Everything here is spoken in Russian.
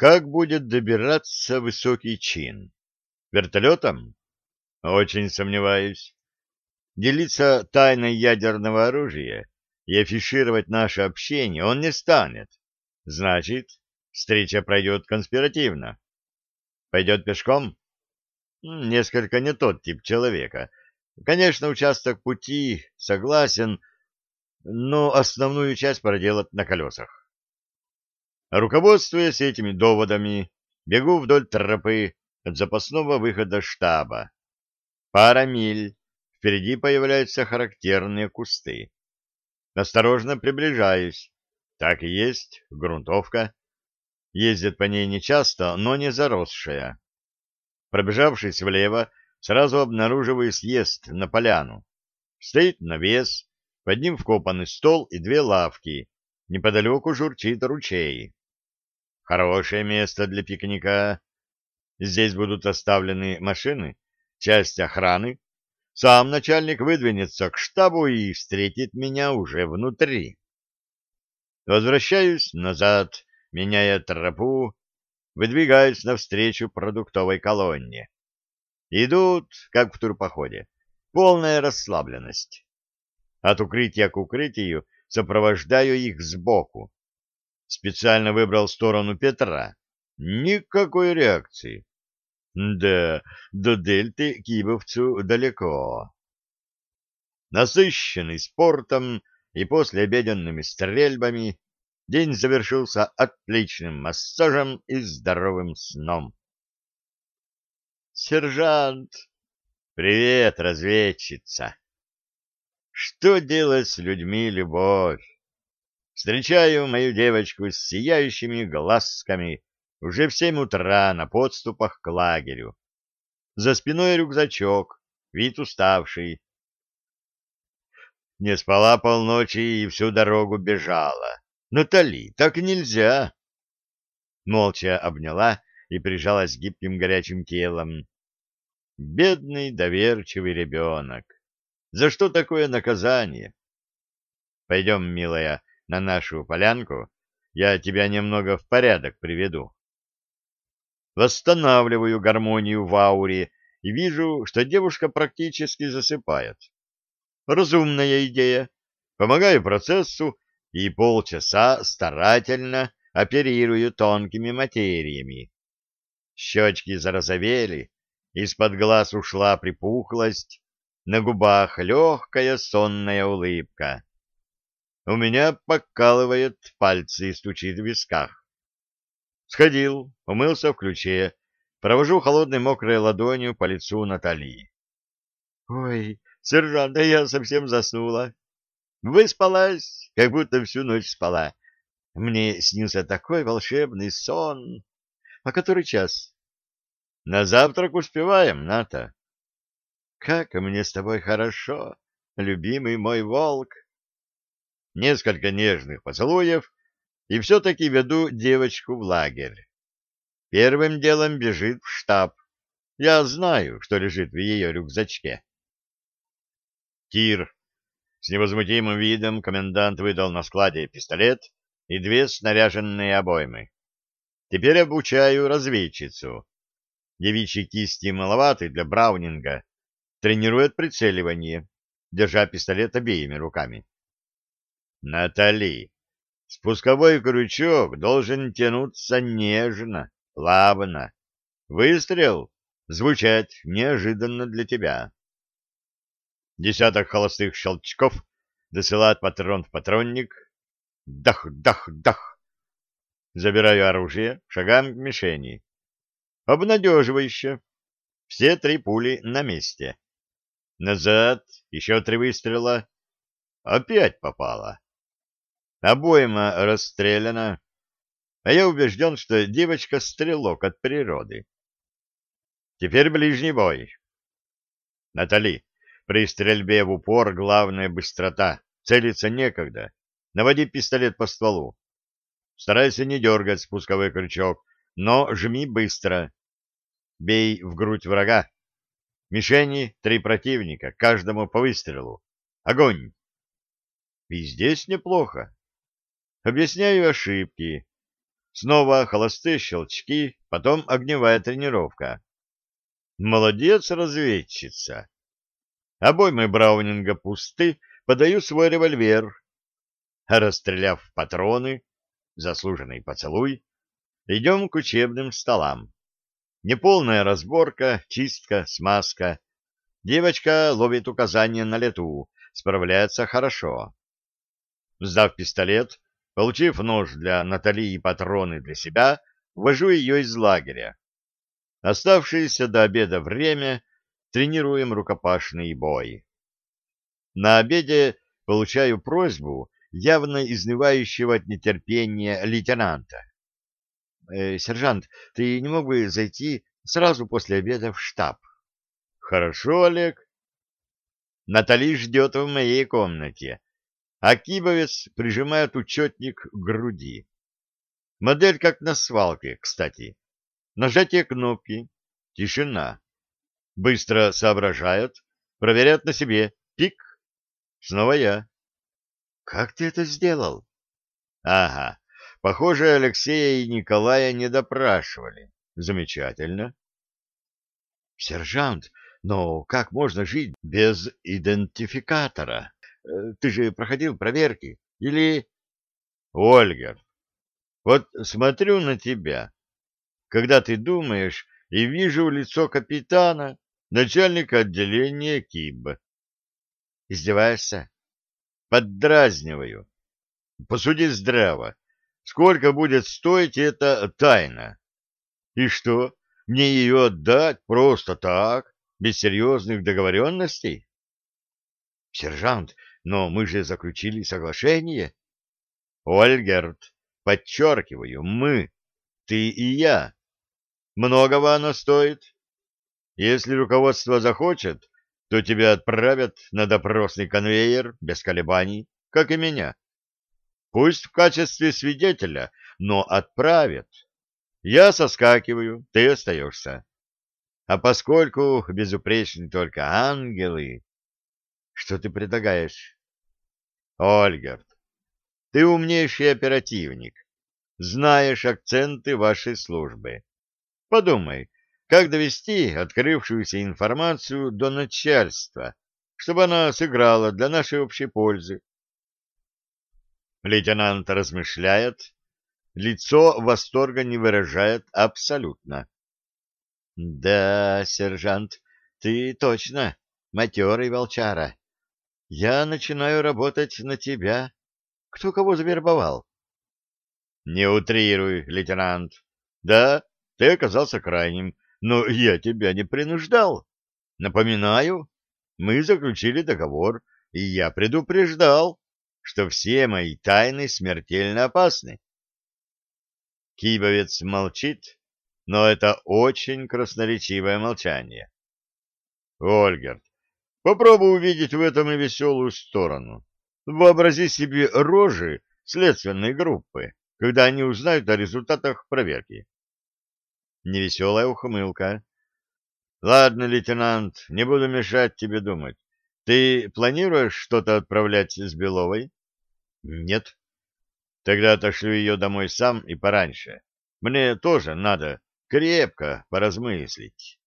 Как будет добираться высокий чин? Вертолетом? Очень сомневаюсь. Делиться тайной ядерного оружия и афишировать наше общение он не станет. Значит, встреча пройдет конспиративно. Пойдет пешком? Несколько не тот тип человека. Конечно, участок пути согласен, но основную часть проделать на колесах. Руководствуясь этими доводами, бегу вдоль тропы от запасного выхода штаба. Пара миль, впереди появляются характерные кусты. Осторожно приближаюсь. Так и есть, грунтовка. Ездят по ней нечасто, но не заросшая. Пробежавшись влево, сразу обнаруживаю съезд на поляну. Стоит навес, под ним вкопанный стол и две лавки. Неподалеку журчит ручей. Хорошее место для пикника. Здесь будут оставлены машины, часть охраны. Сам начальник выдвинется к штабу и встретит меня уже внутри. Возвращаюсь назад, меняя тропу, выдвигаюсь навстречу продуктовой колонне. Идут, как в турпоходе, полная расслабленность. От укрытия к укрытию сопровождаю их сбоку. Специально выбрал сторону Петра. Никакой реакции. Да, до дельты кибовцу далеко. Насыщенный спортом и послеобеденными стрельбами, день завершился отличным массажем и здоровым сном. «Сержант!» «Привет, разведчица!» «Что делать с людьми любовь?» Встречаю мою девочку с сияющими глазками уже в семь утра на подступах к лагерю. За спиной рюкзачок, вид уставший. Не спала полночи и всю дорогу бежала. Натали, так нельзя. Молча обняла и прижалась гибким горячим телом. Бедный доверчивый ребенок. За что такое наказание? Пойдем, милая, на нашу полянку, я тебя немного в порядок приведу. Восстанавливаю гармонию в ауре и вижу, что девушка практически засыпает. Разумная идея. Помогаю процессу и полчаса старательно оперирую тонкими материями. Щечки зарозовели, из-под глаз ушла припухлость, на губах легкая сонная улыбка. У меня покалывает пальцы и стучит в висках. Сходил, умылся в ключе, провожу холодной мокрой ладонью по лицу Натальи. — Ой, сержант, да я совсем заснула. Выспалась, как будто всю ночь спала. Мне снился такой волшебный сон. А который час? На завтрак успеваем, Ната. Как мне с тобой хорошо, любимый мой волк несколько нежных поцелуев и все-таки веду девочку в лагерь. Первым делом бежит в штаб. Я знаю, что лежит в ее рюкзачке. Тир. С невозмутимым видом комендант выдал на складе пистолет и две снаряженные обоймы. Теперь обучаю разведчицу. Девичьи кисти маловаты для браунинга. Тренирует прицеливание, держа пистолет обеими руками. Натали, спусковой крючок должен тянуться нежно, плавно. Выстрел звучать неожиданно для тебя. Десяток холостых щелчков досылает патрон в патронник. Дах, дах, дах. Забираю оружие, шагам к мишени. Обнадеживающе. Все три пули на месте. Назад, еще три выстрела. Опять попало. Обойма расстреляна, а я убежден, что девочка — стрелок от природы. Теперь ближний бой. Натали, при стрельбе в упор главная быстрота. Целиться некогда. Наводи пистолет по стволу. Старайся не дергать спусковой крючок, но жми быстро. Бей в грудь врага. Мишени — три противника, каждому по выстрелу. Огонь! И здесь неплохо. Объясняю ошибки. Снова холостые щелчки, потом огневая тренировка. Молодец, разведчица. Обоймы Браунинга пусты, подаю свой револьвер. Расстреляв патроны, заслуженный поцелуй, идем к учебным столам. Неполная разборка, чистка, смазка. Девочка ловит указания на лету, справляется хорошо. Сдав пистолет, получив нож для Натали и патроны для себя, ввожу ее из лагеря. Оставшееся до обеда время тренируем рукопашный бой. На обеде получаю просьбу явно изнывающего от нетерпения лейтенанта. «Э, «Сержант, ты не мог бы зайти сразу после обеда в штаб?» «Хорошо, Олег». Натали ждет в моей комнате, а Кибовец прижимает учетник к груди. Модель как на свалке, кстати. Нажатие кнопки. Тишина. Быстро соображает, проверяет на себе. Пик. Снова я. Как ты это сделал? Ага. Похоже, Алексея и Николая не допрашивали. Замечательно. Сержант, но как можно жить без идентификатора? Э, ты же проходил проверки. Или... Ольга, вот смотрю на тебя, когда ты думаешь, и вижу лицо капитана, начальника отделения КИБ. Издеваешься? Поддразниваю. Посуди здраво. Сколько будет стоить эта тайна? И что, мне ее отдать просто так, без серьезных договоренностей? Сержант, но мы же заключили соглашение. Ольгерт, подчеркиваю, мы, ты и я. Многого оно стоит. Если руководство захочет, то тебя отправят на допросный конвейер без колебаний, как и меня. Пусть в качестве свидетеля, но отправят. Я соскакиваю, ты остаешься. А поскольку безупречны только ангелы... Что ты предлагаешь? Ольгерт, ты умнейший оперативник. Знаешь акценты вашей службы. Подумай, как довести открывшуюся информацию до начальства, чтобы она сыграла для нашей общей пользы. Лейтенант размышляет, лицо восторга не выражает абсолютно. — Да, сержант, ты точно матерый волчара. Я начинаю работать на тебя. Кто кого завербовал? — Не утрируй, лейтенант. Да, ты оказался крайним, но я тебя не принуждал. Напоминаю, мы заключили договор, и я предупреждал, что все мои тайны смертельно опасны. Кибовец молчит, но это очень красноречивое молчание. Ольгерт, попробуй увидеть в этом и веселую сторону. Вообрази себе рожи следственной группы, когда они узнают о результатах проверки невеселая ухмылка. — Ладно, лейтенант, не буду мешать тебе думать. Ты планируешь что-то отправлять с Беловой? — Нет. — Тогда отошлю ее домой сам и пораньше. Мне тоже надо крепко поразмыслить.